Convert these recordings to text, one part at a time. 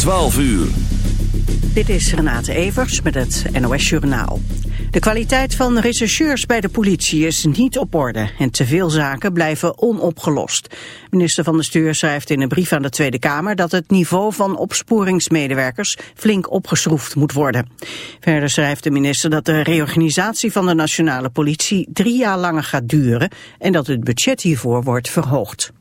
12 uur. Dit is Renate Evers met het NOS Journaal. De kwaliteit van rechercheurs bij de politie is niet op orde en te veel zaken blijven onopgelost. Minister van de Stuur schrijft in een brief aan de Tweede Kamer dat het niveau van opsporingsmedewerkers flink opgeschroefd moet worden. Verder schrijft de minister dat de reorganisatie van de nationale politie drie jaar langer gaat duren en dat het budget hiervoor wordt verhoogd.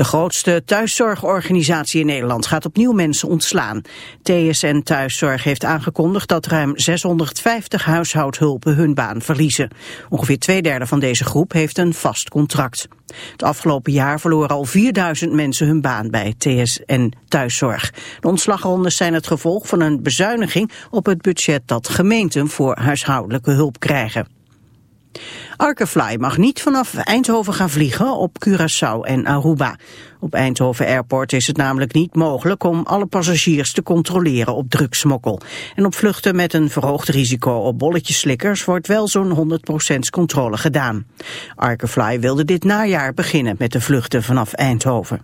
De grootste thuiszorgorganisatie in Nederland gaat opnieuw mensen ontslaan. TSN Thuiszorg heeft aangekondigd dat ruim 650 huishoudhulpen hun baan verliezen. Ongeveer twee derde van deze groep heeft een vast contract. Het afgelopen jaar verloren al 4000 mensen hun baan bij TSN Thuiszorg. De ontslagrondes zijn het gevolg van een bezuiniging op het budget dat gemeenten voor huishoudelijke hulp krijgen. Arkefly mag niet vanaf Eindhoven gaan vliegen op Curaçao en Aruba. Op Eindhoven Airport is het namelijk niet mogelijk om alle passagiers te controleren op drugsmokkel. En op vluchten met een verhoogd risico op bolletjeslikkers wordt wel zo'n 100% controle gedaan. Arkefly wilde dit najaar beginnen met de vluchten vanaf Eindhoven.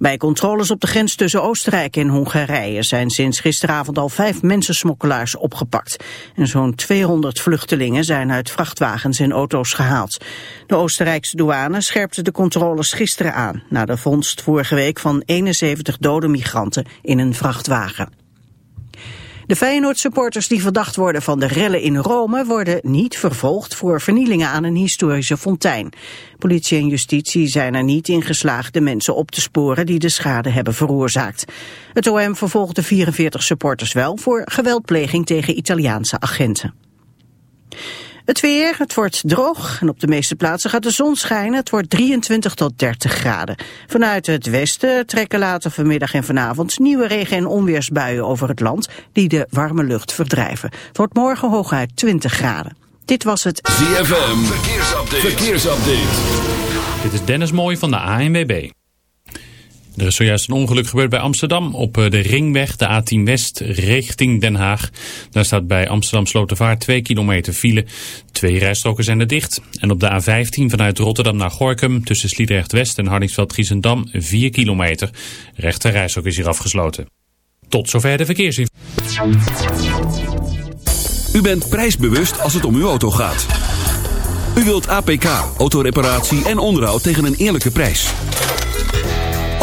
Bij controles op de grens tussen Oostenrijk en Hongarije zijn sinds gisteravond al vijf mensensmokkelaars opgepakt. En zo'n 200 vluchtelingen zijn uit vrachtwagens en auto's gehaald. De Oostenrijkse douane scherpte de controles gisteren aan, na de vondst vorige week van 71 dode migranten in een vrachtwagen. De Feyenoord-supporters die verdacht worden van de rellen in Rome worden niet vervolgd voor vernielingen aan een historische fontein. Politie en justitie zijn er niet in geslaagd de mensen op te sporen die de schade hebben veroorzaakt. Het OM vervolgt de 44 supporters wel voor geweldpleging tegen Italiaanse agenten. Het weer, het wordt droog en op de meeste plaatsen gaat de zon schijnen. Het wordt 23 tot 30 graden. Vanuit het westen trekken later vanmiddag en vanavond nieuwe regen- en onweersbuien over het land die de warme lucht verdrijven. Het wordt morgen hooguit 20 graden. Dit was het ZFM, verkeersupdate. verkeersupdate. Dit is Dennis Mooij van de ANWB. Er is zojuist een ongeluk gebeurd bij Amsterdam op eh, de ringweg, de A10 West, richting Den Haag. Daar staat bij Amsterdam Slotervaart 2 kilometer file. Twee rijstroken zijn er dicht. En op de A15 vanuit Rotterdam naar Gorkum tussen Sliedrecht West en Hardingsveld-Giessendam 4 kilometer. Rechter rijstrook is hier afgesloten. Tot zover de verkeersinformatie. U bent prijsbewust als het om uw auto gaat. U wilt APK, autoreparatie en onderhoud tegen een eerlijke prijs.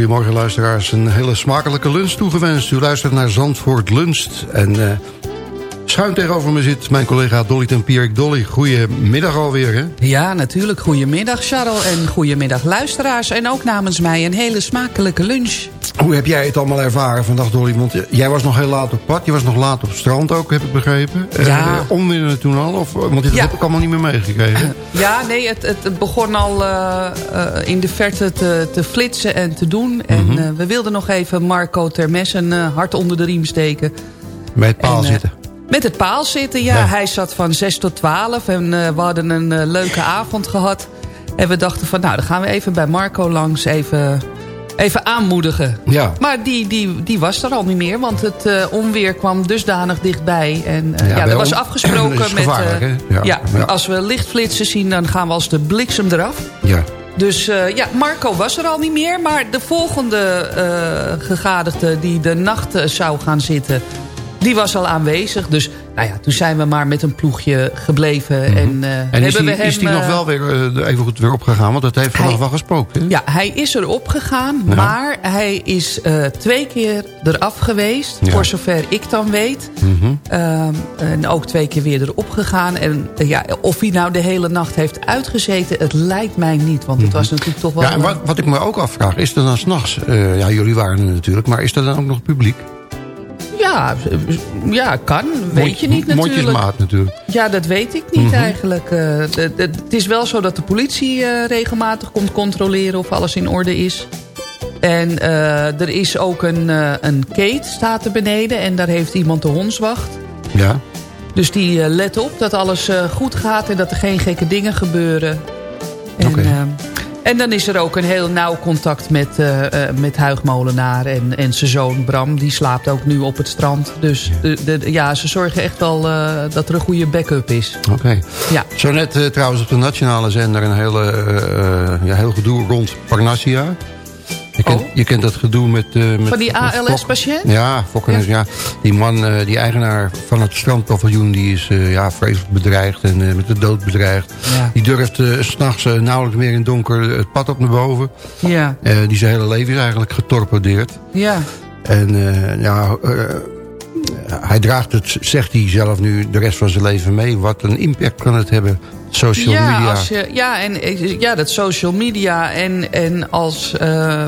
Hele goede morgen luisteraars. Een hele smakelijke lunch toegewenst. U luistert naar Zandvoort Lunst. En uh, schuin tegenover me zit mijn collega Dolly Tempierik. Dolly, goedemiddag alweer hè? Ja, natuurlijk. Goedemiddag Charles en goedemiddag luisteraars. En ook namens mij een hele smakelijke lunch. Hoe heb jij het allemaal ervaren vandaag Dolly? Want jij was nog heel laat op pad. Je was nog laat op het strand ook, heb ik begrepen. Ja. Uh, toen al? Of, want dit heb ik allemaal niet meer meegekregen. Ja, nee, het, het begon al uh, uh, in de verte te, te, flitsen en te doen. En mm -hmm. we wilden nog even Marco Termes een hart onder de riem steken. Bij het paal en, zitten. Met het paal zitten, ja. ja. Hij zat van 6 tot 12 en we hadden een leuke avond gehad. En we dachten van, nou, dan gaan we even bij Marco langs even even aanmoedigen. Ja. Maar die, die, die was er al niet meer, want het uh, onweer kwam dusdanig dichtbij. En ja, ja er was afgesproken met... Ja, als we lichtflitsen zien, dan gaan we als de bliksem eraf. Ja. Dus ja, Marco was er al niet meer. Maar de volgende gegadigde die de nacht zou gaan zitten... die was al aanwezig. Dus nou ja, toen zijn we maar met een ploegje gebleven. Mm -hmm. En, uh, en hebben is die, we hem, is die nog wel weer uh, even goed weer opgegaan? Want dat heeft vandaag wel gesproken. Hè? Ja, hij is er opgegaan. Ja. Maar hij is uh, twee keer eraf geweest. Ja. Voor zover ik dan weet. Mm -hmm. en ook twee keer weer erop gegaan. En ja, of hij nou de hele nacht heeft uitgezeten, het lijkt mij niet. Want het mm -hmm. was natuurlijk toch wel... Ja, en wat, wat ik me ook afvraag, is er dan s'nachts... ja, jullie waren er natuurlijk, maar is er dan ook nog publiek? Ja, ja, kan. Weet Mond, je niet natuurlijk. Mondjesmaat natuurlijk. Ja, dat weet ik niet mm -hmm. eigenlijk. Uh, de, het is wel zo dat de politie uh, regelmatig komt controleren of alles in orde is. En uh, er is ook een, een kate staat er beneden en daar heeft iemand de hondswacht. Ja. Dus die let op dat alles goed gaat en dat er geen gekke dingen gebeuren. En, okay. En dan is er ook een heel nauw contact met, uh, met Huig Molenaar en, en zijn zoon Bram. Die slaapt ook nu op het strand. Dus de, de, ja, ze zorgen echt wel uh, dat er een goede backup is. Oké. Okay. Ja. Zo net trouwens op de nationale zender een hele, ja, heel gedoe rond Parnassia. Je kent, oh. je kent dat gedoe met... Uh, met van die ALS-patiënt? Ja, Fokker, ja. ja. Die man, uh, die eigenaar van het strandpaviljoen... die is uh, ja, vreselijk bedreigd en met de dood bedreigd. Ja. Die durft s s'nachts nauwelijks meer in donker het pad op naar boven. Ja. die zijn hele leven is eigenlijk getorpedeerd. Ja. En ja... hij draagt het, zegt hij zelf nu, de rest van zijn leven mee. Wat een impact kan het hebben social ja, media. Als je, ja, en, ja, dat social media. En, en als, uh,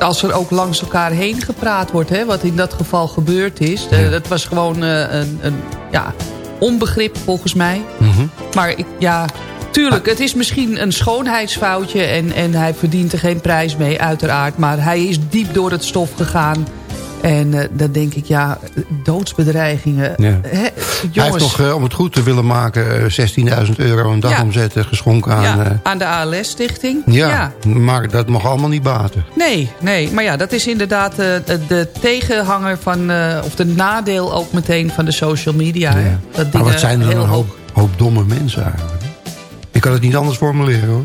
als er ook langs elkaar heen gepraat wordt. Hè, wat in dat geval gebeurd is. Ja. Dat was gewoon uh, een, een ja, onbegrip volgens mij. Mhm. Maar ik, ja, tuurlijk, het is misschien een schoonheidsfoutje. En, en hij verdient er geen prijs mee, uiteraard. Maar hij is diep door het stof gegaan. En uh, dan denk ik, ja, doodsbedreigingen. Ja. Hè, Hij jongens, heeft nog, eh, om het goed te willen maken, eh, 16.000 euro een dagomzet eh, geschonken aan... ja, eh, aan de ALS-stichting. ja, maar dat mag allemaal niet baten. Nee, nee, maar ja, dat is inderdaad de, tegenhanger van... Of de nadeel ook meteen van de social media. Dat Maar wat zijn er heel een hoop, hoop domme mensen eigenlijk. Ik kan het niet anders formuleren hoor.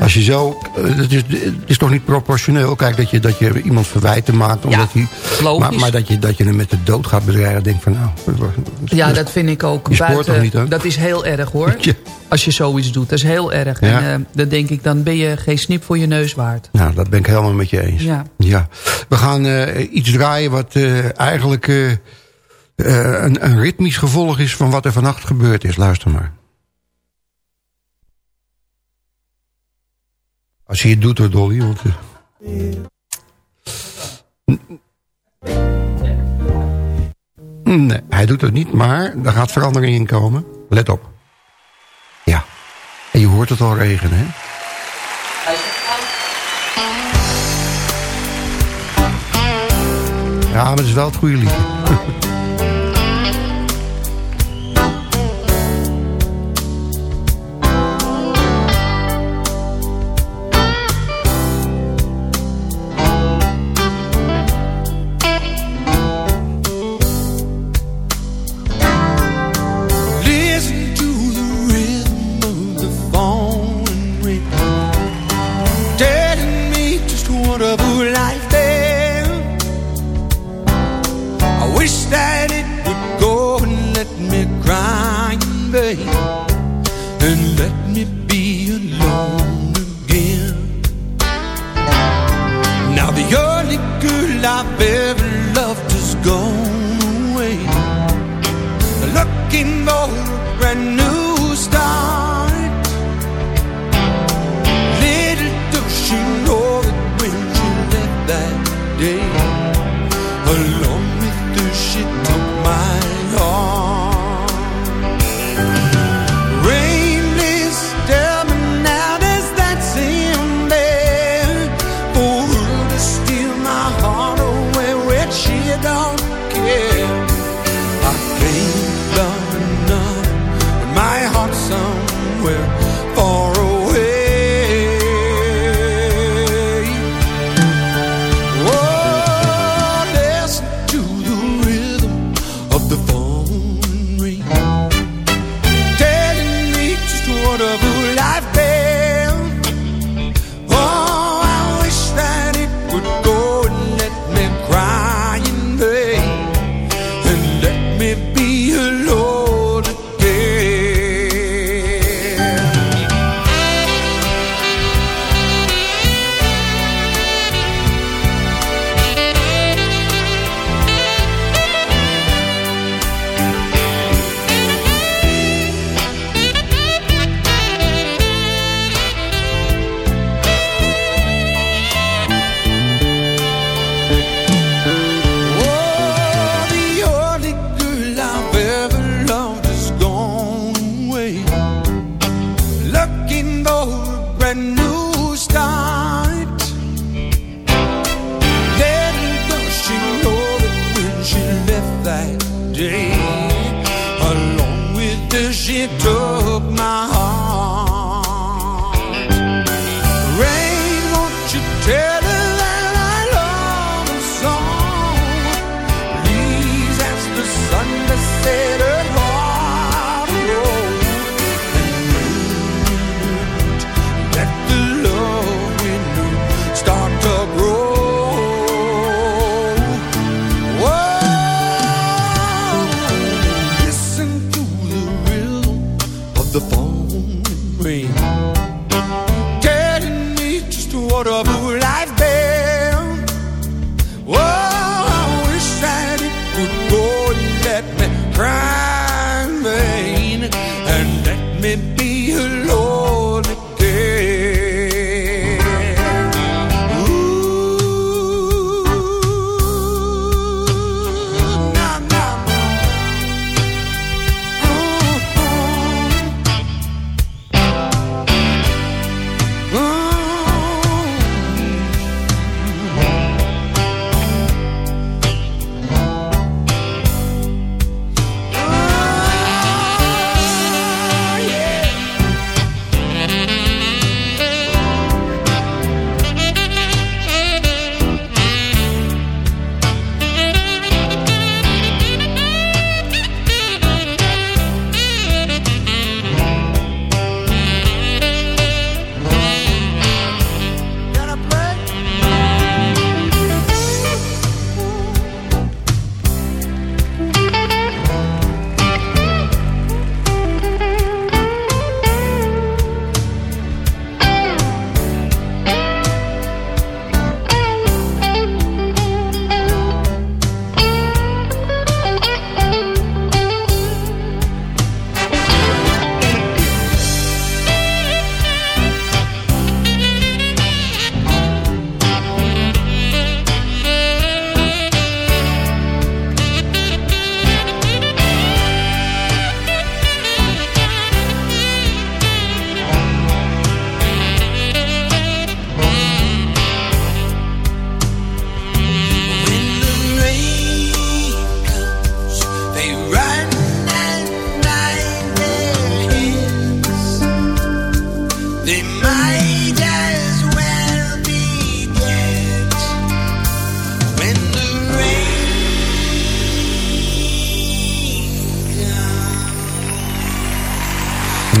Als je zo, uh, het, is, het is toch niet proportioneel. Kijk, dat je, dat je iemand verwijten maakt. Omdat hij, logisch. maar, maar dat, je, dat je hem met de dood gaat bedreigen. Denk van nou. Ja, dat vind ik ook. Je buiten, niet, hè? Dat is heel erg hoor. Ja. Als je zoiets doet, dat is heel erg. Ja. En uh, dan denk ik, dan ben je geen snip voor je neus waard. Nou, dat ben ik helemaal met je eens. Ja. Ja. We gaan uh, iets draaien wat uh, eigenlijk een, een ritmisch gevolg is van wat er vannacht gebeurd is. Luister maar. Als je het doet hoor, Dolly. Want, Nee, hij doet het niet, maar er gaat verandering in komen. Let op. Ja. En je hoort het al regenen, hè? Ja, maar het is wel het goede lied.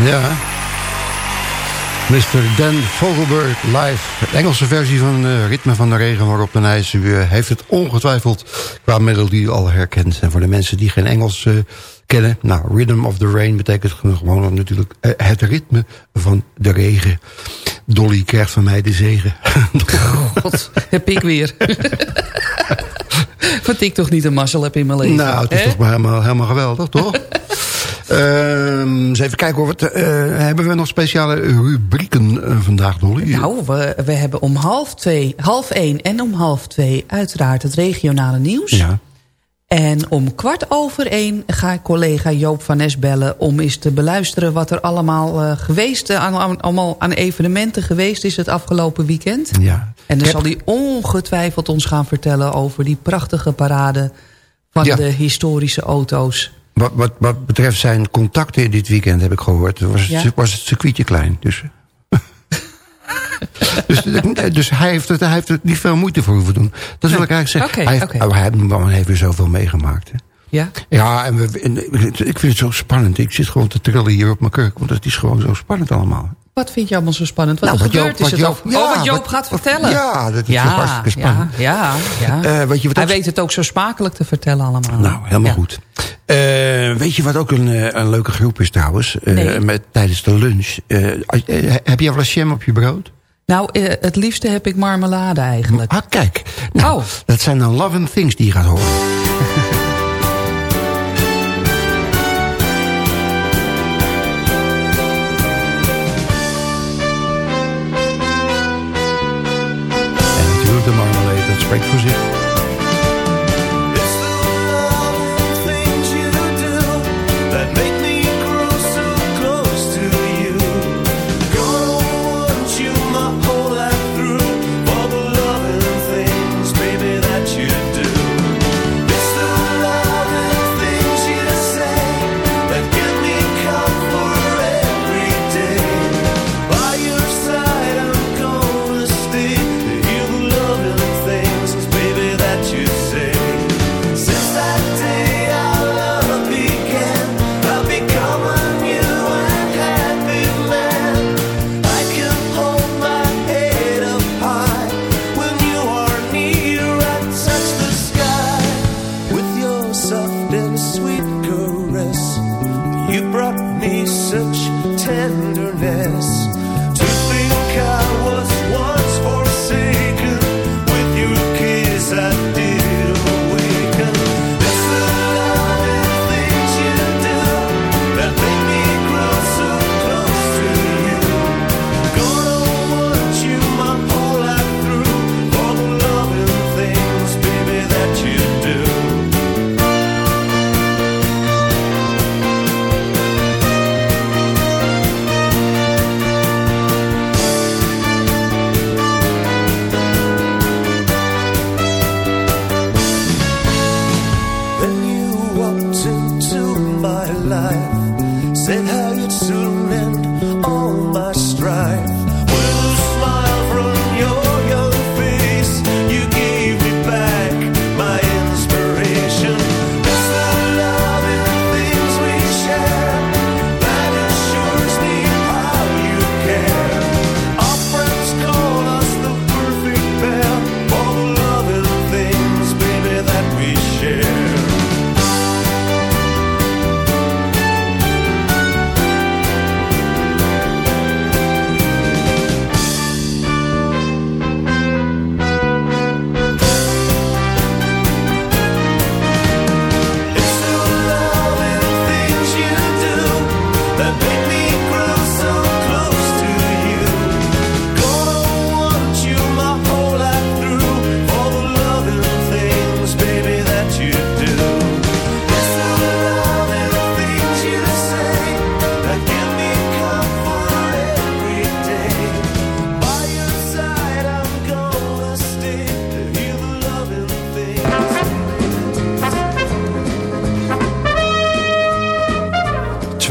Ja. Mr. Dan Vogelberg live. De Engelse versie van uh, Ritme van de Regen waarop de IJs. Eh, heeft het ongetwijfeld qua melodie al herkend. En voor de mensen die geen Engels eh, kennen... Nou, Rhythm of the Rain betekent gewoon natuurlijk het ritme van de regen. Dolly krijgt van mij de zegen. God, heb ik weer. Wat ik toch niet een mazzel heb in mijn leven. Nou, het is toch helemaal, helemaal geweldig, toch? Ehm, eens even kijken, hoor, wat, eh, hebben we nog speciale rubrieken eh, vandaag, Dolly? Nou, we, we hebben om half twee, half één en om half twee uiteraard het regionale nieuws. Ja. En om kwart over één ga ik collega Joop van Nes bellen... om eens te beluisteren wat er allemaal eh, geweest... aan, aan- allemaal aan evenementen geweest is het afgelopen weekend. ja. En dan zal hij ongetwijfeld ons gaan vertellen... over die prachtige parade van Ja. de historische auto's. Wat, wat, wat betreft zijn contacten dit weekend, heb ik gehoord... was het, was het circuitje klein. Dus, dus, dus hij, heeft het, hij heeft er niet veel moeite voor hoeven doen. Dat wil ik eigenlijk zeggen. Hij, heeft, maar hij heeft- maar hij heeft weer zoveel meegemaakt. Hè. Ja? Ja, en, we, en ik vind het zo spannend. Ik zit gewoon te trillen hier op mijn kurk. Want het is gewoon zo spannend allemaal. Wat vind je allemaal zo spannend? Wat Nou, er wat Joop- is het Joop- ook? ja, oh, wat Joop wat- gaat vertellen. ja, dat is hartstikke spannend. Ja, ja, ja. Eh, weet je wat Hij ook- weet het ook zo smakelijk te vertellen allemaal. Nou, helemaal goed. Eh, weet je wat ook een, eh, een leuke groep is trouwens? Nee. met, tijdens de lunch. Heb je wel eens jam op je brood? Nou, het liefste heb ik marmelade eigenlijk. Ah, kijk. Nou, Oh. dat zijn dan Love and Things die je gaat horen. Marmalade, dat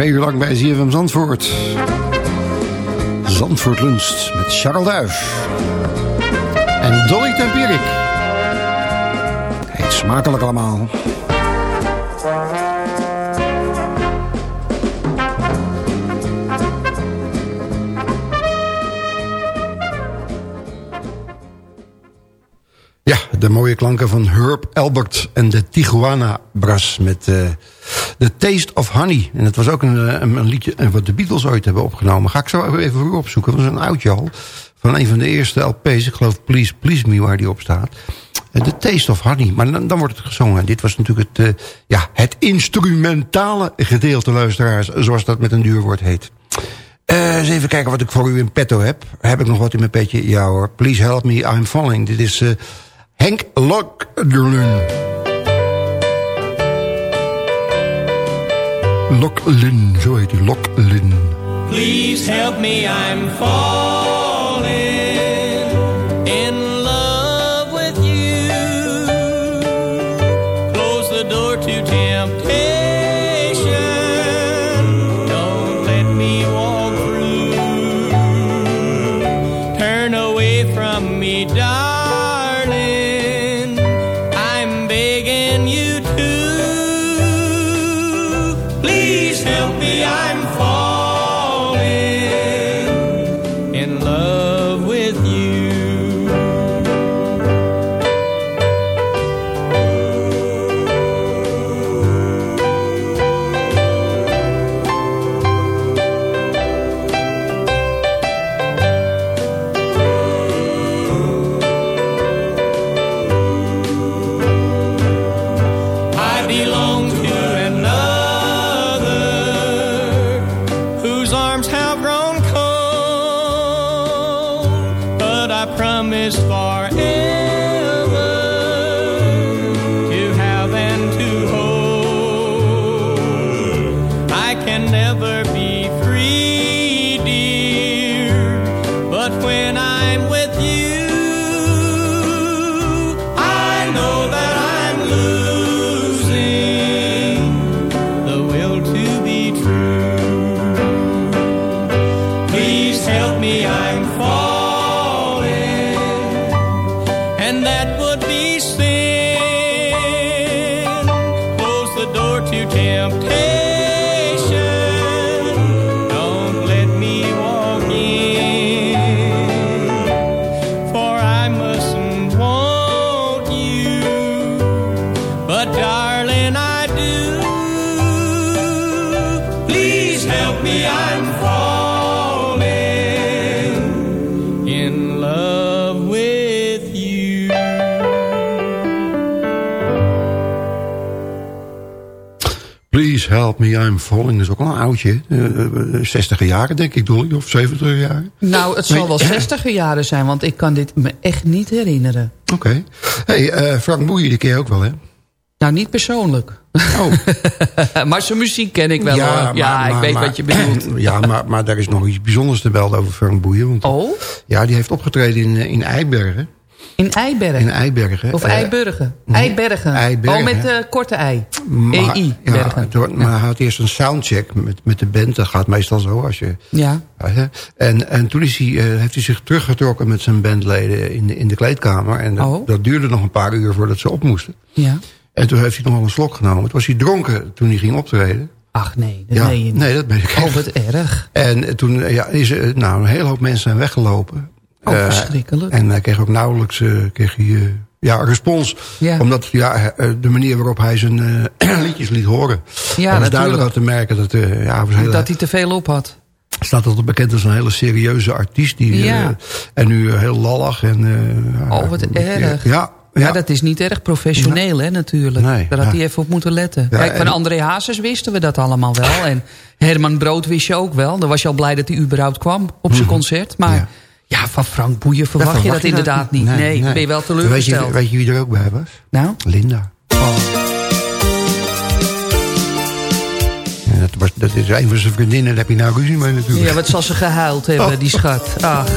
Twee uur lang bij ZFM Zandvoort. Zandvoort luncht met Charles Duif. En Dolly Tempierik. Eet smakelijk allemaal. Ja, de mooie klanken van Herb Albert en de Tijuana Brass met eh The Taste of Honey. En het was ook een, eh, een, een liedje eh, wat de Beatles ooit hebben opgenomen. Ga ik zo even voor u opzoeken. Dat is een oudje al. Van een van de eerste LP's. Ik geloof Please Please Me waar die op staat. Eh, The Taste of Honey. Maar dan, wordt het gezongen. En dit was natuurlijk het, ja, het instrumentale gedeelte, luisteraars. Zoals dat met een duur woord heet. Eh, eens even kijken wat ik voor u in petto heb. Heb ik nog wat in mijn petje? Ja hoor. Please help me, I'm falling. Dit is eh, Henk Lokderlun. Loklin, zo heet hij. Loklin. Please help me, I'm falling be sin. Close the door to temptation. Help me, I'm falling. Dat is ook al een oudje. Uh, 60 jaren, denk ik, Dolly. Of 70 jaar. Nou, het zal wel 60 jaren zijn, want ik kan dit me echt niet herinneren. Oké. hey, eh, Frank Boeien, die je ook wel, hè? Nou, niet persoonlijk. Oh. maar zijn muziek ken ik wel hoor. maar- Ja, maar- ik weet maar- wat je bedoelt. Ja, maar, maar daar is nog iets bijzonders te melden over Frank Boeien. Want, Oh, Ja, die heeft opgetreden in, eh, in Eibergen. In Eibergen. In Eibergen. Of Eh, Eiburgen. Eibergen. Eibergen. Oh, met de korte ei. EI. ja, het wordt- maar hij had eerst een soundcheck met, met de band. Dat gaat meestal zo als je... Ja. En, en toen is hij, eh, heeft hij zich teruggetrokken met zijn bandleden in de, in de kleedkamer. En dat, Oh. dat duurde nog een paar uur voordat ze op moesten. Ja. En toen heeft hij nog wel een slok genomen. Toen was hij dronken toen hij ging optreden. Ach nee, dat ja, meen je niet. nee, dat ben ik Oh, wat erg. En toen ja, is er, nou, een hele hoop mensen zijn weggelopen. Oh, Eh, verschrikkelijk. En hij kreeg ook nauwelijks eh, kreeg hij, eh, ja, respons. Ja. Omdat ja, de manier waarop hij zijn liedjes liet horen. Ja, dat was duidelijk aan te merken dat, ja, hij was heel, Dat hij te veel op had. staat altijd bekend als een hele serieuze artiest. Die, Ja. en nu heel lallig. En, eh, Oh, wat erg. Ja, Ja, ja. dat is niet erg professioneel, hè, natuurlijk. Nee, Daar had hij even op moeten letten. Kijk, van André Hazes wisten we dat allemaal wel. En Herman Brood wist je ook wel. Dan was je al blij dat hij überhaupt kwam op zijn concert. Maar Ja. van Frank Boeien verwacht, je dat inderdaad niet. Nee, ben je wel Weet teleurgesteld. je, weet je wie er ook bij was? Nou? Linda. Ja, dat, was, dat is een van zijn vriendinnen, daar heb je nou ruzie mee natuurlijk. Ja, wat zal ze gehuild hebben, die schat. Ach.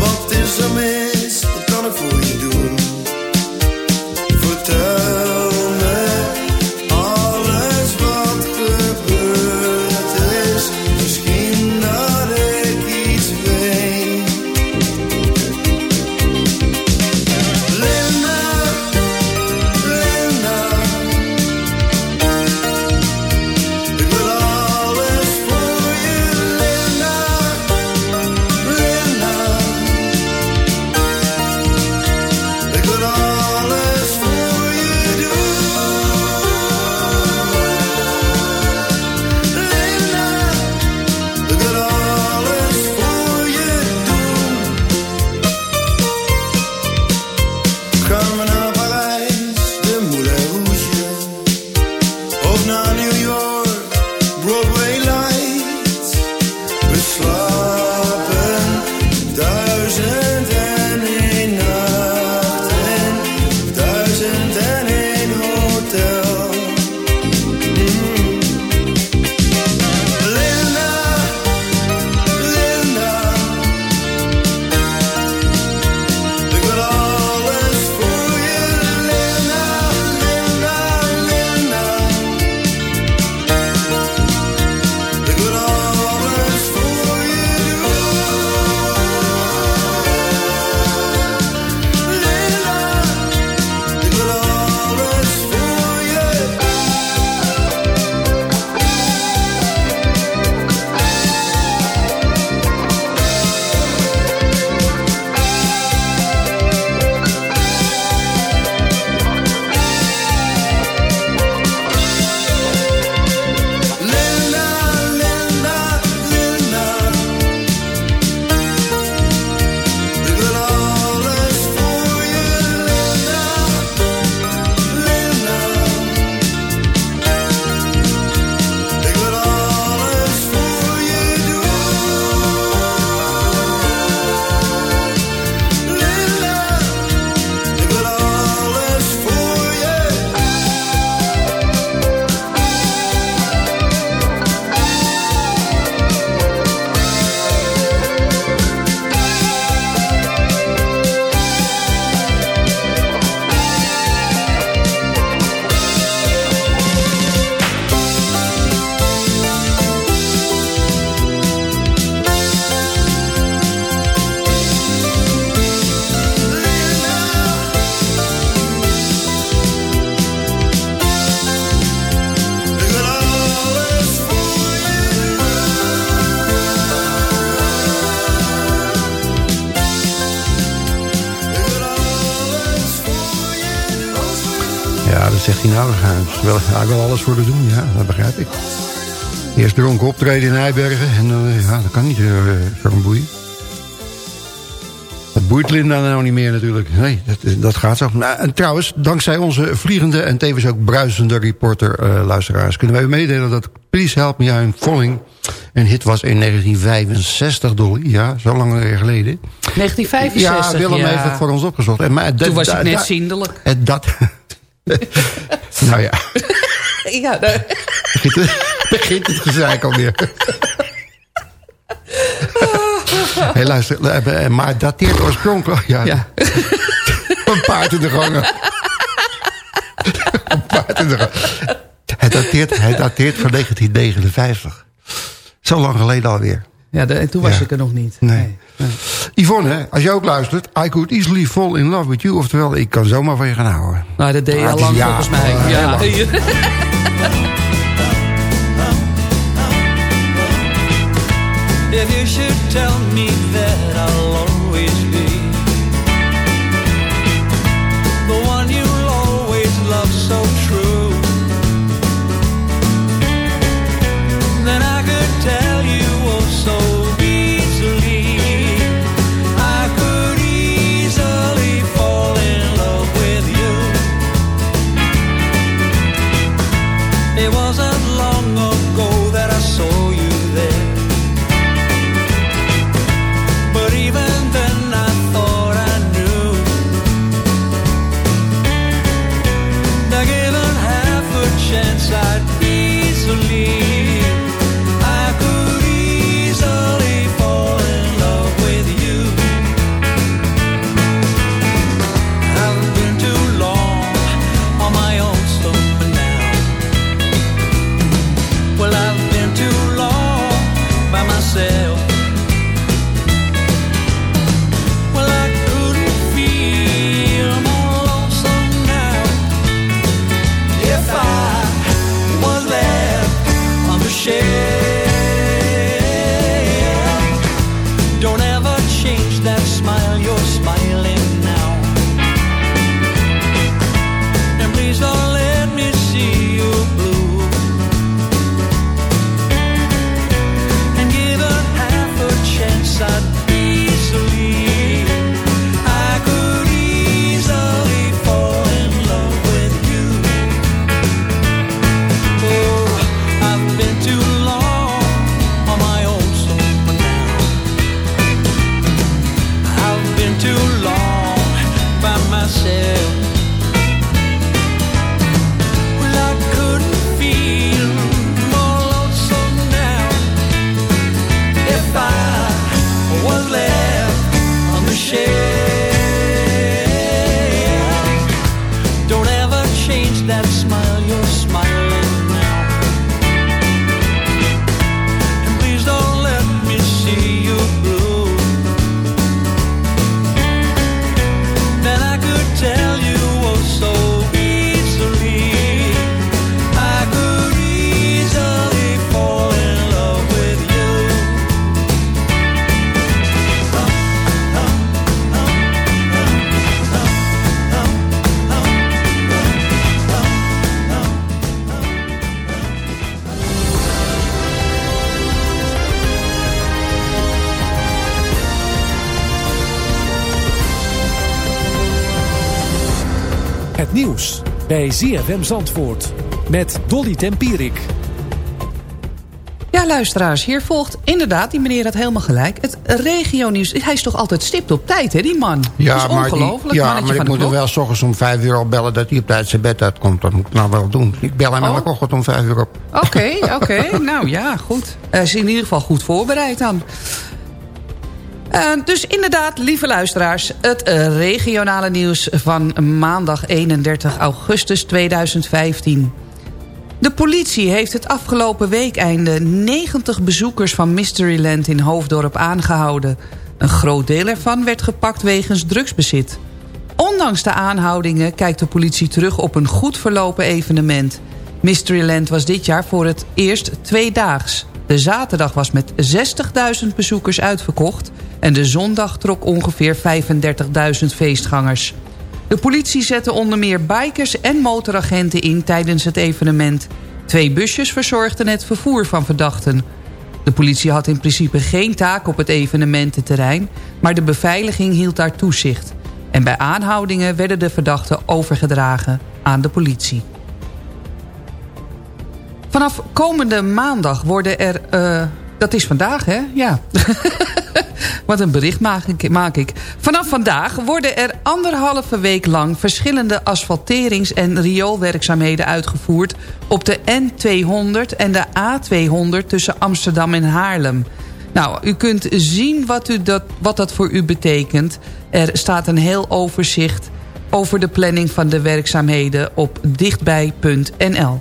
Wat is er mis? Doen, ja, dat begrijp ik. Eerst dronken optreden in Nijbergen en dan, eh, ja, dat kan niet uh, zo'n boeien. Dat boeit Linda nou niet meer natuurlijk. Nee, dat, dat gaat zo. Nou, en trouwens, dankzij onze vliegende en tevens ook bruisende reporter uh, luisteraars... kunnen wij u meedelen dat Please Help Me I'm Falling een hit was in 1965, Dolly. Ja, zo lang geleden. 1965, Ja, Willem ja. heeft het voor ons opgezocht. En, maar, Toen was ik net zindelijk. En dat... nou ja, Ja, daar- begint het, begint het gezeik alweer. hey, luister, eh, maar het dateert oorspronkelijk... Ja, ja. een paard in de gangen. een paard in de gangen. Het dateert, van 1959. Zo lang geleden alweer. ja de- toen was Ja. ik er nog niet. Nee. Yvonne, als je ook luistert... I could easily fall in love with you. Oftewel, ik kan zomaar van je gaan houden. Nou, dat deed je Ah, al lang ja, volgens mij. al, Ja. If you should tell me ZFM Zandvoort met Dolly Tempierik. Ja, luisteraars, hier volgt inderdaad, die meneer had helemaal gelijk... het regionieuws. Hij is toch altijd stipt op tijd, hè, die man? dat is maar, die, ongelooflijk. ja, mannetje maar ik moet hem wel s ochtends om vijf uur al bellen... dat hij op tijd zijn bed uitkomt. Dat moet ik nou wel doen. Ik bel hem Oh. elke ochtend om vijf uur op. Oké, oké. nou ja, goed. Hij is in ieder geval goed voorbereid dan. Eh, dus inderdaad, lieve luisteraars... het eh, regionale nieuws van maandag 31 augustus 2015. De politie heeft het afgelopen weekeinde 90 bezoekers van Mysteryland in Hoofddorp aangehouden. Een groot deel ervan werd gepakt wegens drugsbezit. Ondanks de aanhoudingen kijkt de politie terug op een goed verlopen evenement. Mysteryland was dit jaar voor het eerst tweedaags. De zaterdag was met 60.000 bezoekers uitverkocht... en de zondag trok ongeveer 35.000 feestgangers. De politie zette onder meer bikers en motoragenten in tijdens het evenement. Twee busjes verzorgden het vervoer van verdachten. De politie had in principe geen taak op het evenemententerrein... maar de beveiliging hield daar toezicht. En bij aanhoudingen werden de verdachten overgedragen aan de politie. Vanaf komende maandag worden er... Uh, dat is vandaag, hè? Ja. Wat een bericht maak ik, maak ik. Vanaf vandaag worden er anderhalve week lang... verschillende asfalterings- en rioolwerkzaamheden uitgevoerd... op de N200 en de A200 tussen Amsterdam en Haarlem. Nou, u kunt zien wat, u dat, wat dat voor u betekent. Er staat een heel overzicht over de planning van de werkzaamheden op dichtbij.nl.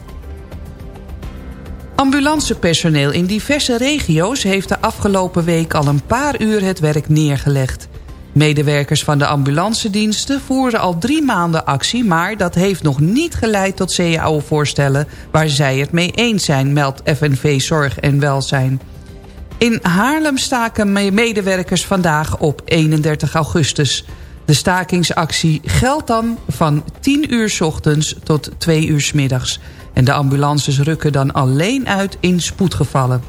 Ambulancepersoneel in diverse regio's heeft de afgelopen week al een paar uur het werk neergelegd. Medewerkers van de ambulancediensten voeren al drie maanden actie... maar dat heeft nog niet geleid tot CAO-voorstellen waar zij het mee eens zijn... meldt FNV Zorg en Welzijn. In Haarlem staken medewerkers vandaag op 31 augustus. De stakingsactie geldt dan van 10 uur s ochtends tot 2 uur s middags... En de ambulances rukken dan alleen uit in spoedgevallen.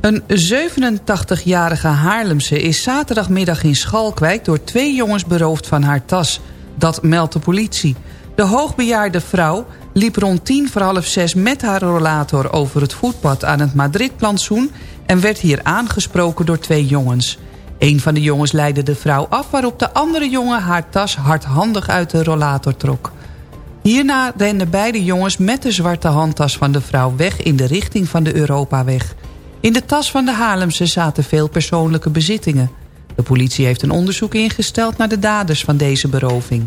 Een 87-jarige Haarlemse is zaterdagmiddag in Schalkwijk... door twee jongens beroofd van haar tas. Dat meldt de politie. De hoogbejaarde vrouw liep rond tien voor half zes met haar rollator... over het voetpad aan het Madrid-plantsoen... en werd hier aangesproken door twee jongens... Een van de jongens leidde de vrouw af... waarop de andere jongen haar tas hardhandig uit de rollator trok. Hierna renden beide jongens met de zwarte handtas van de vrouw weg... in de richting van de Europaweg. In de tas van de Haarlemse zaten veel persoonlijke bezittingen. De politie heeft een onderzoek ingesteld naar de daders van deze beroving.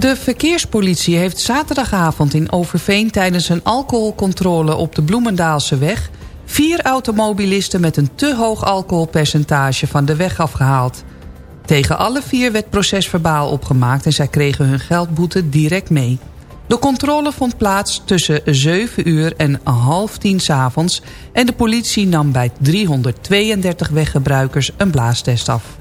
De verkeerspolitie heeft zaterdagavond in Overveen... tijdens een alcoholcontrole op de Bloemendaalse weg... vier automobilisten met een te hoog alcoholpercentage van de weg afgehaald. Tegen alle vier werd procesverbaal opgemaakt... en zij kregen hun geldboete direct mee. De controle vond plaats tussen 7 uur en half tien s avonds... en de politie nam bij 332 weggebruikers een blaastest af.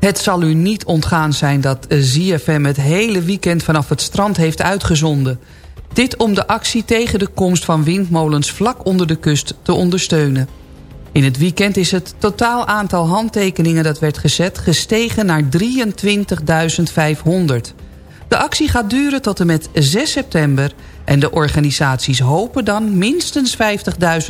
Het zal u niet ontgaan zijn dat ZFM het hele weekend vanaf het strand heeft uitgezonden. Dit om de actie tegen de komst van windmolens vlak onder de kust te ondersteunen. In het weekend is het totaal aantal handtekeningen dat werd gezet gestegen naar 23.500. De actie gaat duren tot en met 6 september... en de organisaties hopen dan minstens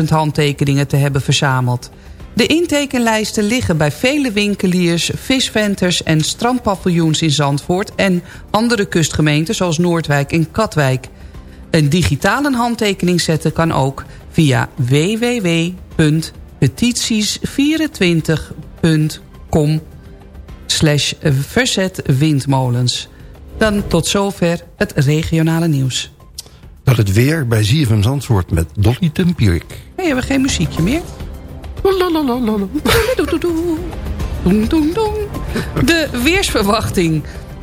50.000 handtekeningen te hebben verzameld... De intekenlijsten liggen bij vele winkeliers, visventers en strandpaviljoens in Zandvoort... en andere kustgemeenten zoals Noordwijk en Katwijk. Een digitale handtekening zetten kan ook via www.petities24.com slash verzet windmolens. Dan tot zover het regionale nieuws. Dat het weer bij ZFM Zandvoort met Dolly Tempierik. Nee, hebben we geen muziekje meer? De weersverwachting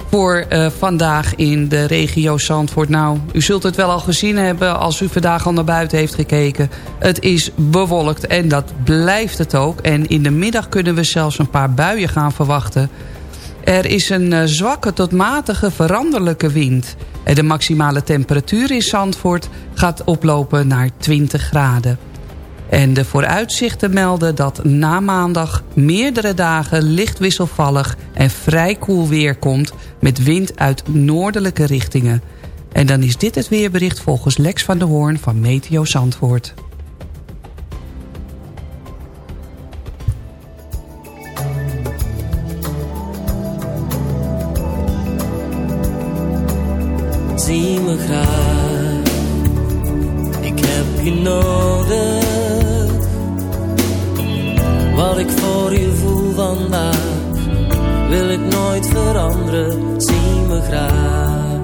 voor uh, vandaag in de regio Zandvoort. Nou, u zult het wel al gezien hebben als u vandaag al naar buiten heeft gekeken. Het is bewolkt en dat blijft het ook. En in de middag kunnen we zelfs een paar buien gaan verwachten. Er is een uh, zwakke tot matige veranderlijke wind. En de maximale temperatuur in Zandvoort gaat oplopen naar 20 graden. En de vooruitzichten melden dat na maandag meerdere dagen licht wisselvallig en vrij koel weer komt met wind uit noordelijke richtingen. En dan is dit het weerbericht volgens Lex van der Hoorn van Meteo Zandvoort. Zie me graag, ik heb je nodig Wat ik voor je voel vandaag, wil ik nooit veranderen, zie me graag.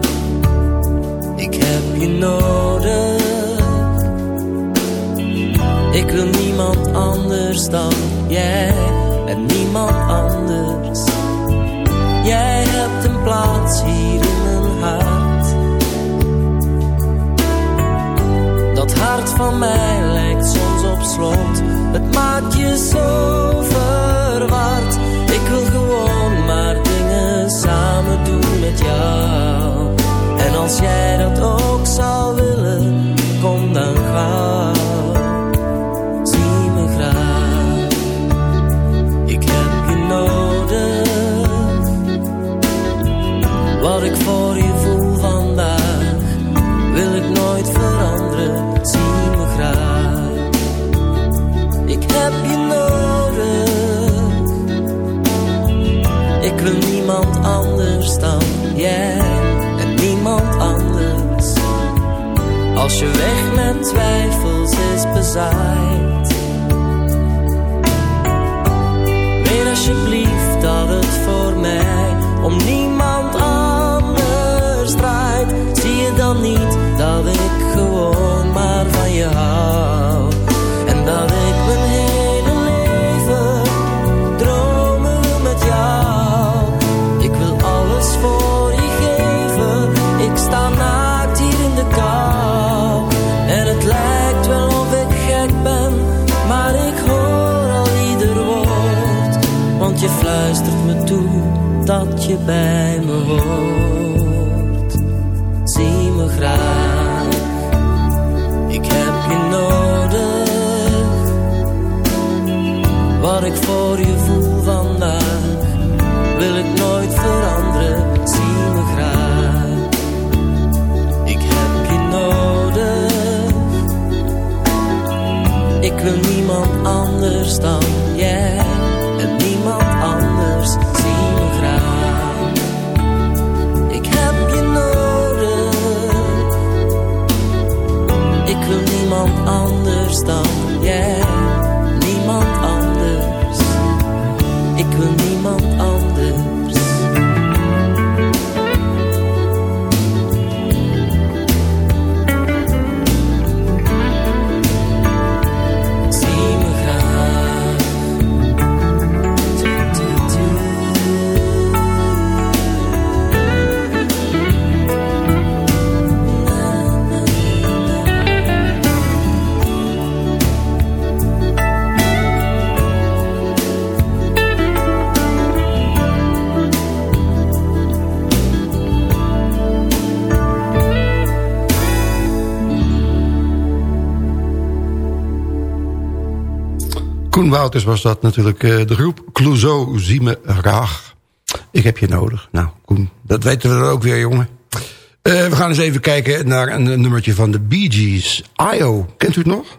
Ik heb je nodig, ik wil niemand anders dan jij en niemand anders. Jij hebt een plaats hier in mijn hart. Dat hart van mij lijkt soms op slot je zo verward. Ik wil gewoon maar dingen samen doen met jou. En als jij dat ook zou willen, kom dan gauw. Jij en niemand anders. Als je weg met twijfels is bezaaid. Weet alsjeblieft dat het voor mij om niemand bij me hoort. Zie me graag, ik heb je nodig. Wat ik voor je voel vandaag, wil ik nooit veranderen. Zie me graag, ik heb je nodig. Ik wil niemand anders dan jij anders dan Koen Wouters was dat natuurlijk. eh, de groep Clouseau, zie me graag. Ik heb je nodig. Nou, Koen, dat weten we dan ook weer, jongen. Eh, we gaan eens even kijken naar een nummertje van de Bee Gees. I.O., kent u het nog?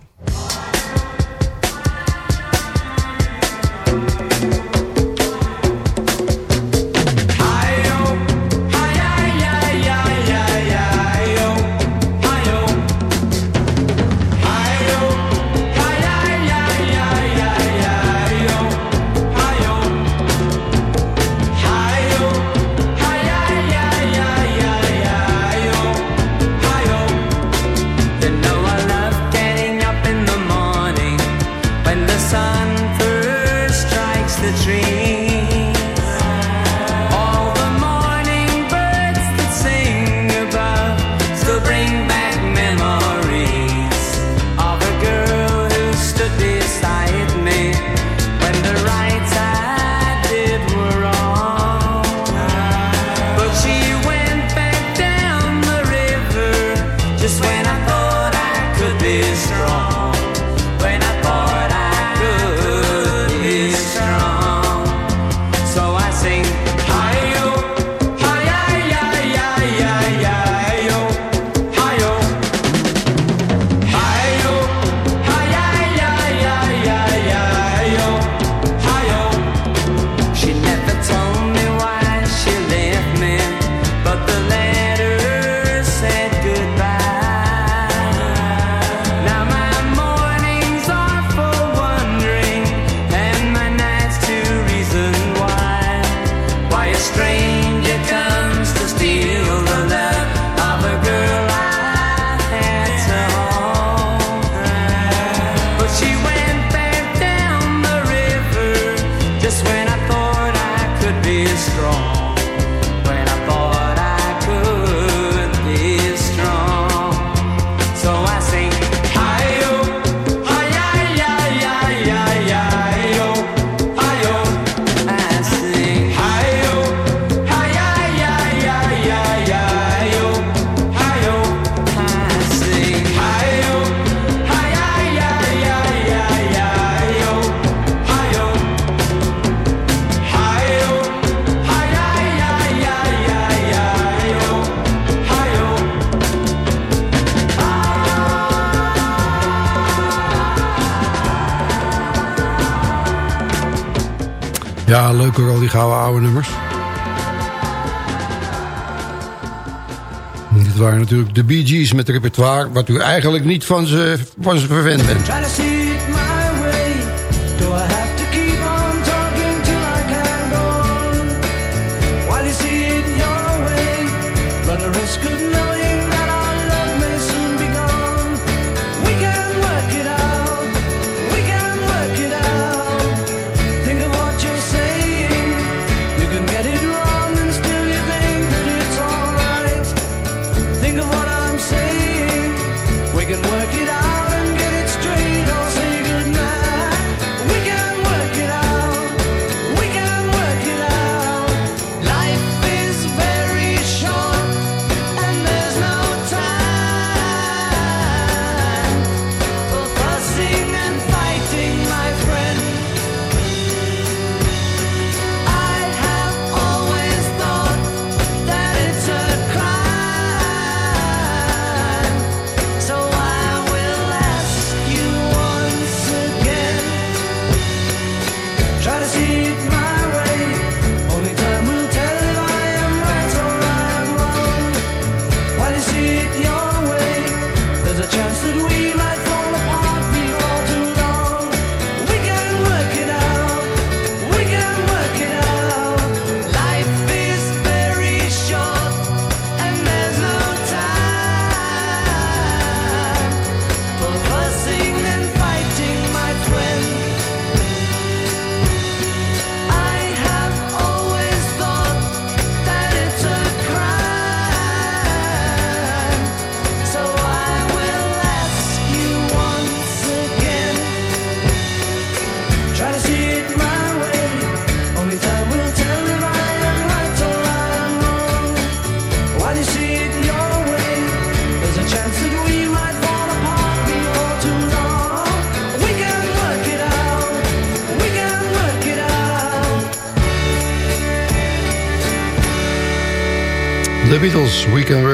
Ja, leuk hoor, al die gouden oude nummers. Dit waren natuurlijk de Bee Gees met repertoire... wat u eigenlijk niet van ze, van ze verwend bent.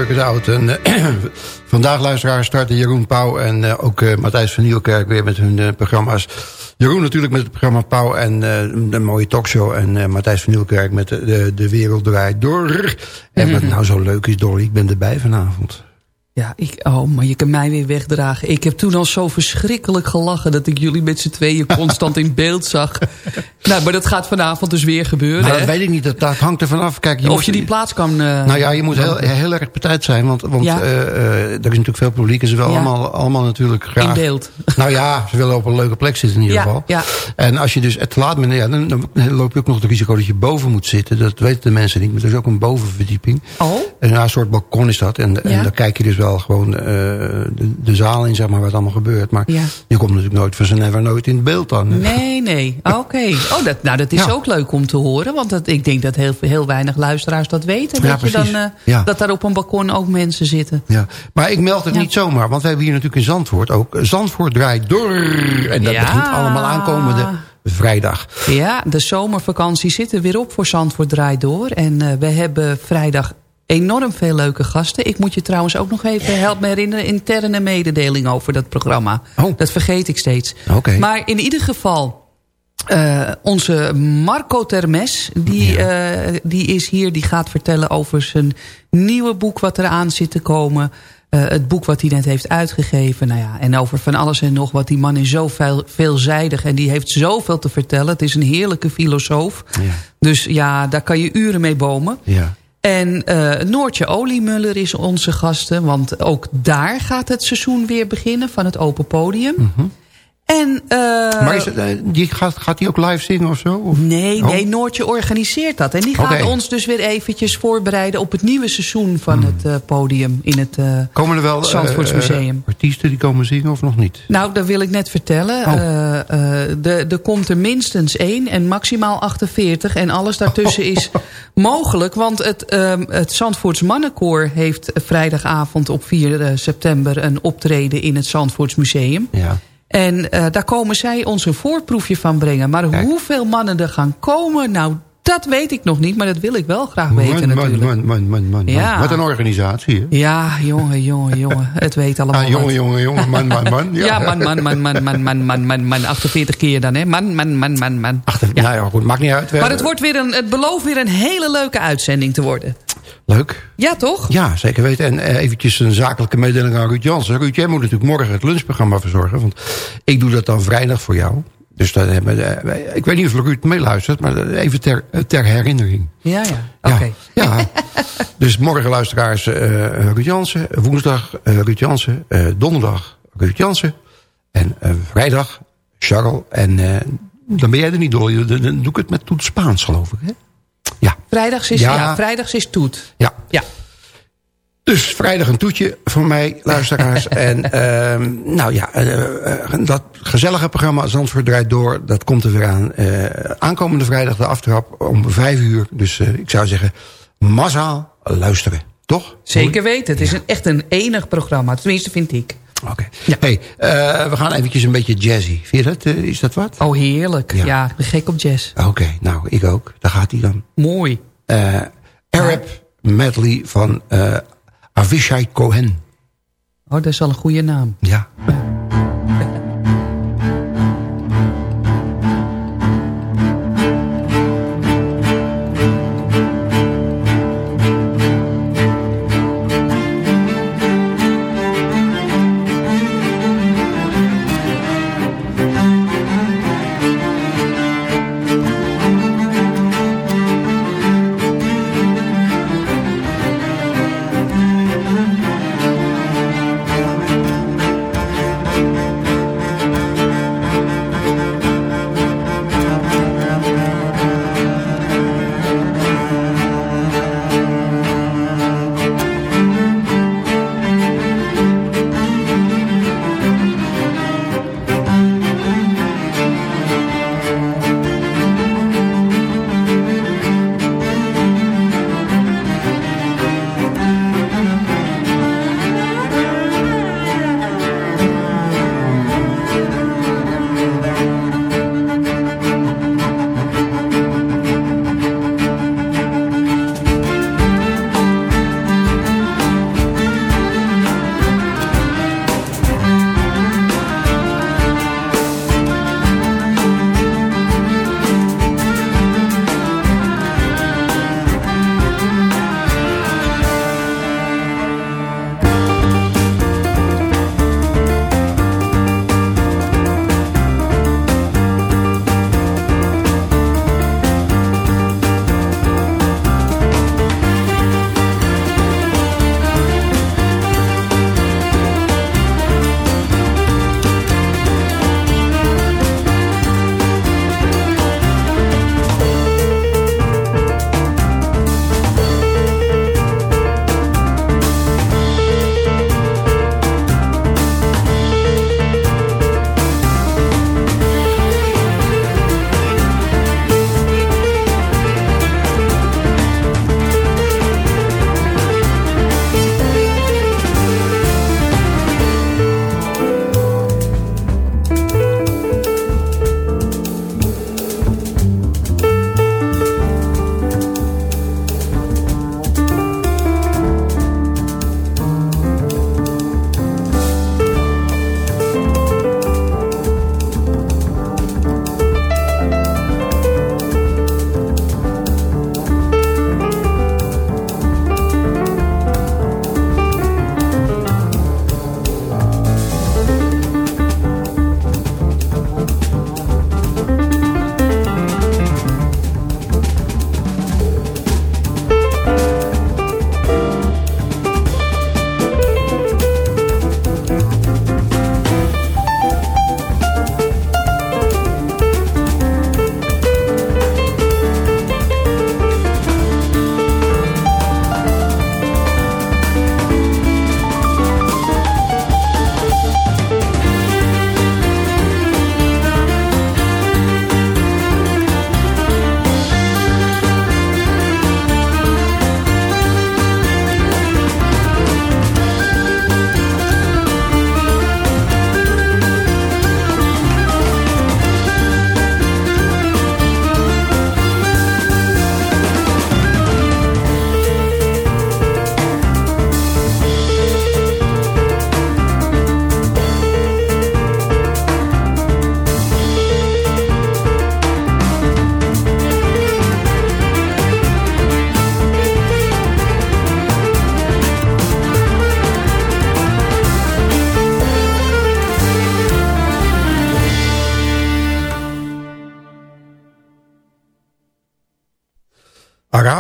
Work It Out. En, eh, vandaag, luisteraars, starten Jeroen Pauw en eh, ook eh, Matthijs van Nieuwkerk weer met hun programma's. Jeroen natuurlijk met het programma Pauw en een mooie talkshow. En Matthijs van Nieuwkerk met de, de, de Wereld Draait Door. En wat nou zo leuk is, Dolly, ik ben erbij vanavond. Ja, ik, oh, maar je kan mij weer wegdragen. Ik heb toen al zo verschrikkelijk gelachen... dat ik jullie met z'n tweeën constant in beeld zag. Nou, maar dat gaat vanavond dus weer gebeuren. Maar hè? dat weet ik niet, dat, dat hangt er vanaf. Kijk, je of moet- je die plaats kan... eh, Nou ja, je moet heel, heel erg partijdig zijn. Want, want Ja. eh, eh, er is natuurlijk veel publiek. En ze willen Ja. allemaal, allemaal natuurlijk graag... In beeld. Nou ja, ze willen op een leuke plek zitten in ieder Ja, geval. ja. En als je dus te laat bent, ja, dan, dan loop je ook nog het risico dat je boven moet zitten. Dat weten de mensen niet. Maar er is ook een bovenverdieping. Oh? En een soort balkon is dat. En, en dan kijk je dus wel gewoon de, de zaal in, zeg maar, wat allemaal gebeurt. Maar je komt natuurlijk nooit van zijn never nooit in beeld dan. Nee, nee. Oké. Oh, dat, nou, dat is Ja. ook leuk om te horen. Want dat, ik denk dat heel, heel weinig luisteraars dat weten. Ja, dat, je dan, eh, Ja. dat daar op een balkon ook mensen zitten. Ja, maar ik meld het niet zomaar, want we hebben hier natuurlijk in Zandvoort ook. Zandvoort draait door. En dat begint allemaal aankomende vrijdag. Ja, de zomervakantie zit er weer op voor Zandvoort Draait Door. En eh, we hebben vrijdag enorm veel leuke gasten. Ik moet je trouwens ook nog even, help me herinneren... interne mededeling over dat programma. Oh. Dat vergeet ik steeds. Oké. Maar in ieder geval... eh, onze Marco Termes, die, eh, die is hier. Die gaat vertellen over zijn nieuwe boek wat eraan zit te komen. Eh, het boek wat hij net heeft uitgegeven. Nou ja, en over van alles en nog wat. Die man is zo veel, veelzijdig en die heeft zoveel te vertellen. Het is een heerlijke filosoof. Ja. Dus ja, daar kan je uren mee bomen. Ja. En eh, Noortje Oliemuller is onze gasten. Want ook daar gaat het seizoen weer beginnen van het open podium. En, eh, maar is het, eh, die gaat, gaat die ook live zingen of zo? Of? Nee, Oh. nee, Noortje organiseert dat. En die gaat ons dus weer eventjes voorbereiden... op het nieuwe seizoen van het eh, podium in het eh Komen er wel Zandvoortsmuseum. artiesten die komen zingen of nog niet? Nou, dat wil ik net vertellen. Oh. De, er komt er minstens één en maximaal 48. En alles daartussen is mogelijk. Want het, ehm, het Zandvoorts Mannenkoor heeft vrijdagavond op 4 eh, september... een optreden in het Zandvoorts Museum. Ja. En eh, daar komen zij ons een voorproefje van brengen. Maar Kijk. hoeveel mannen er gaan komen... nou, Dat weet ik nog niet, maar dat wil ik wel graag weten Man, man, natuurlijk. man, man, man, man. Ja. Wat een organisatie, hè? Ja, jongen, jongen, jongen. Het weet allemaal Ah, jongen, jongen, jongen, man, man, man. Ja, Ja, man, man, man, man, man, man, man, man, man. 48 keer dan, hè. Man, man, man, man, man. Achter, Nou ja, goed, maakt niet uit. Maar het, wordt weer een, het belooft weer een hele leuke uitzending te worden. Leuk. Ja, toch? Ja, zeker weten. En eh, eventjes een zakelijke mededeling aan Ruud Jansen. Ruud, jij moet natuurlijk morgen het lunchprogramma verzorgen. Want ik doe dat dan vrijdag voor jou. Dus dan hebben eh, ik weet niet of Ruud meeluistert, maar even ter, eh, ter herinnering. Ja, ja. Oké. Ja, ja. dus morgen luisteraars eh Ruud Jansen. Woensdag eh, Ruud Jansen. donderdag Ruud Jansen. En vrijdag Charles. En dan ben jij er niet door. Dan, dan doe ik het met Toet Spaans, geloof ik. Hè? Vrijdags is, Ja. ja. vrijdags is toet. Ja. Ja. Dus vrijdag een toetje van mij, luisteraars. en ehm, nou ja, eh, eh, dat gezellige programma Zandvoort draait door... dat komt er weer aan. Eh, aankomende vrijdag de aftrap om vijf uur. Dus ik zou zeggen, massaal luisteren. Toch? Zeker weten. Het is een, echt een enig programma. Tenminste, vind ik. Oké. Hey, eh, we gaan eventjes een beetje jazzy. Vind je dat? eh, is dat wat? Oh, heerlijk. Ja. Ja, ik ben gek op jazz. Oké, nou, ik ook. Daar gaat hij dan. Mooi. Eh Arab medley van Avishai Cohen. Oh, dat is wel een goede naam. Ja.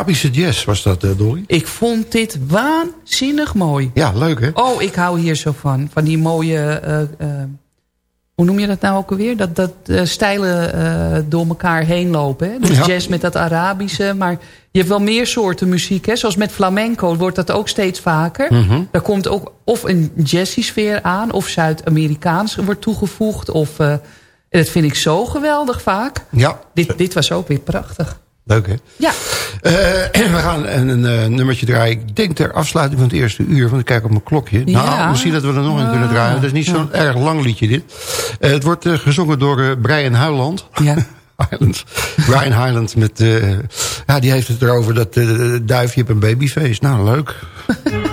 Arabische jazz was dat, eh, Dolly? Ik vond dit waanzinnig mooi. Ja, leuk hè? Oh, ik hou hier zo van. Van die mooie... eh, eh, hoe noem je dat nou ook alweer? Dat, dat stijlen door elkaar heen lopen. Hè? Dus Ja. jazz met dat Arabische. Maar je hebt wel meer soorten muziek. Hè? Zoals met flamenco wordt dat ook steeds vaker. Mhm. Daar komt ook of een jazzy sfeer aan... of Zuid-Amerikaans wordt toegevoegd. Of, en dat vind ik zo geweldig vaak. Ja, Dit, dit was ook weer prachtig. Leuk hè? Ja, Eh, we gaan een, een eh, nummertje draaien. Ik denk ter afsluiting van het eerste uur. Want ik kijk op mijn klokje. Ja. Nou, misschien dat we er nog een kunnen draaien. Het is niet zo'n erg lang liedje dit. Eh, het wordt gezongen door Brian Huiland. ja. Highland. Brian Highland met... ja, die heeft het erover dat de duifje op een babyface. Nou, leuk.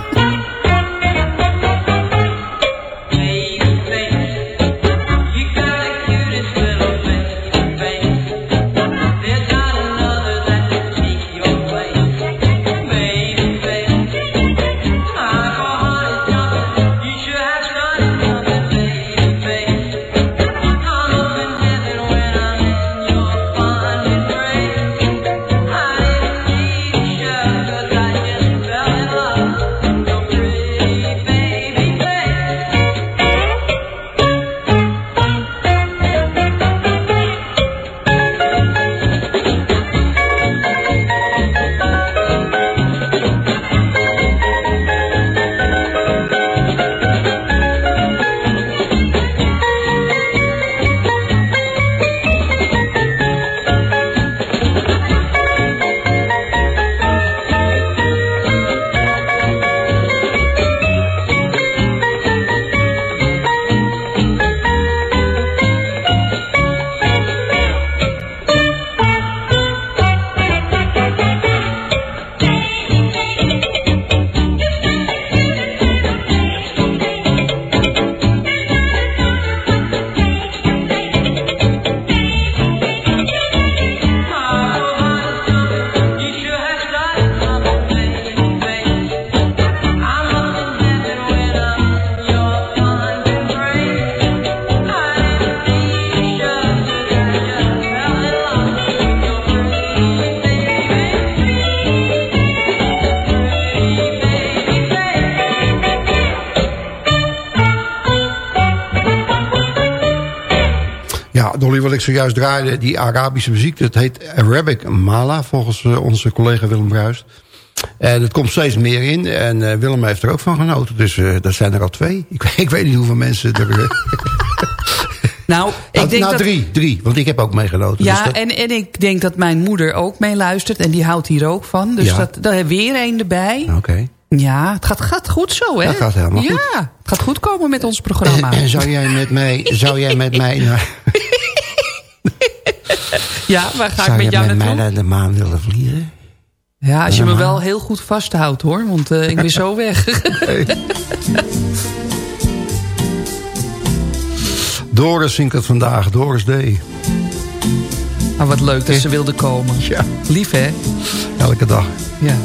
Ja, Dolly, wat ik zojuist draaide, die Arabische muziek... dat heet Arabic Mala, volgens eh, onze collega Willem Bruist. En het komt steeds meer in. En eh, Willem heeft er ook van genoten. Dus eh dat zijn er al twee. Ik, ik weet niet hoeveel mensen er... Nou, ik nou, denk nou, dat... drie, drie. Want ik heb ook meegenoten. Ja, dus dat- en, en ik denk dat mijn moeder ook meeluistert. En die houdt hier ook van. Dus Ja. dat, daar weer één erbij. Oké. Ja, het gaat, gaat goed zo, hè? Dat gaat helemaal ja, goed. het gaat goed komen met ons programma. En zou jij met mij... Zou jij met mij... naar- ja, waar ga zou ik met jij jou met mij naartoe? naar de maan willen vliegen? Ja, als je me wel heel goed vasthoudt, hoor. Want eh, ik ben zo weg. Doris zingt het vandaag. Doris D. Maar wat leuk dat ze wilde komen. Ja. Lief, hè? Elke dag. Ja.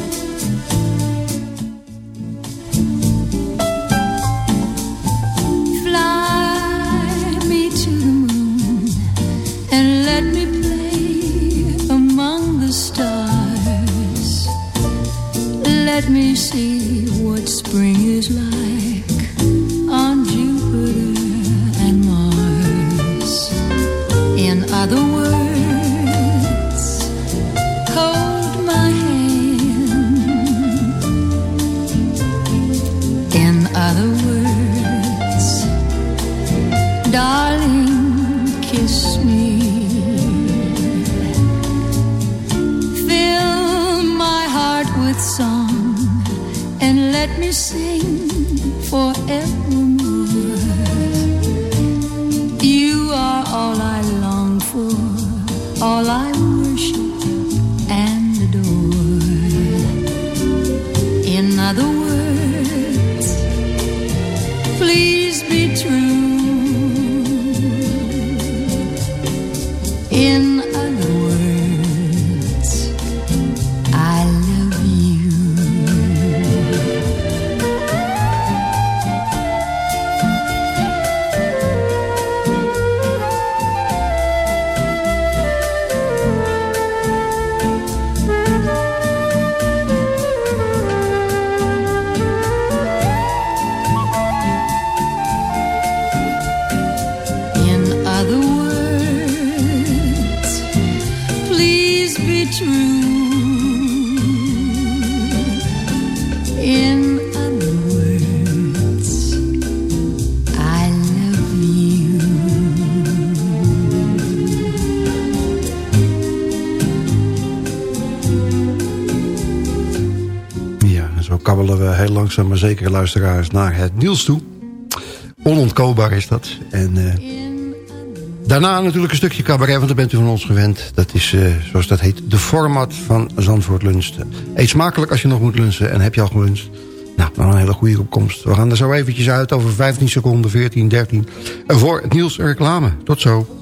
Let me see what spring is like sing forevermore. You are all I long for, all I worship and adore. In other words, langzaam maar zeker luisteraars naar het nieuws toe. Onontkoopbaar is dat. En uh, daarna natuurlijk een stukje cabaret, want dat bent u van ons gewend. Dat is, uh, zoals dat heet, de format van Zandvoort Lunch. Eet smakelijk als je nog moet lunchen en heb je al geluncht. Nou, dan een hele goede opkomst. We gaan er zo eventjes uit over 15 seconden, 14, 13. En voor het nieuws reclame. Tot zo.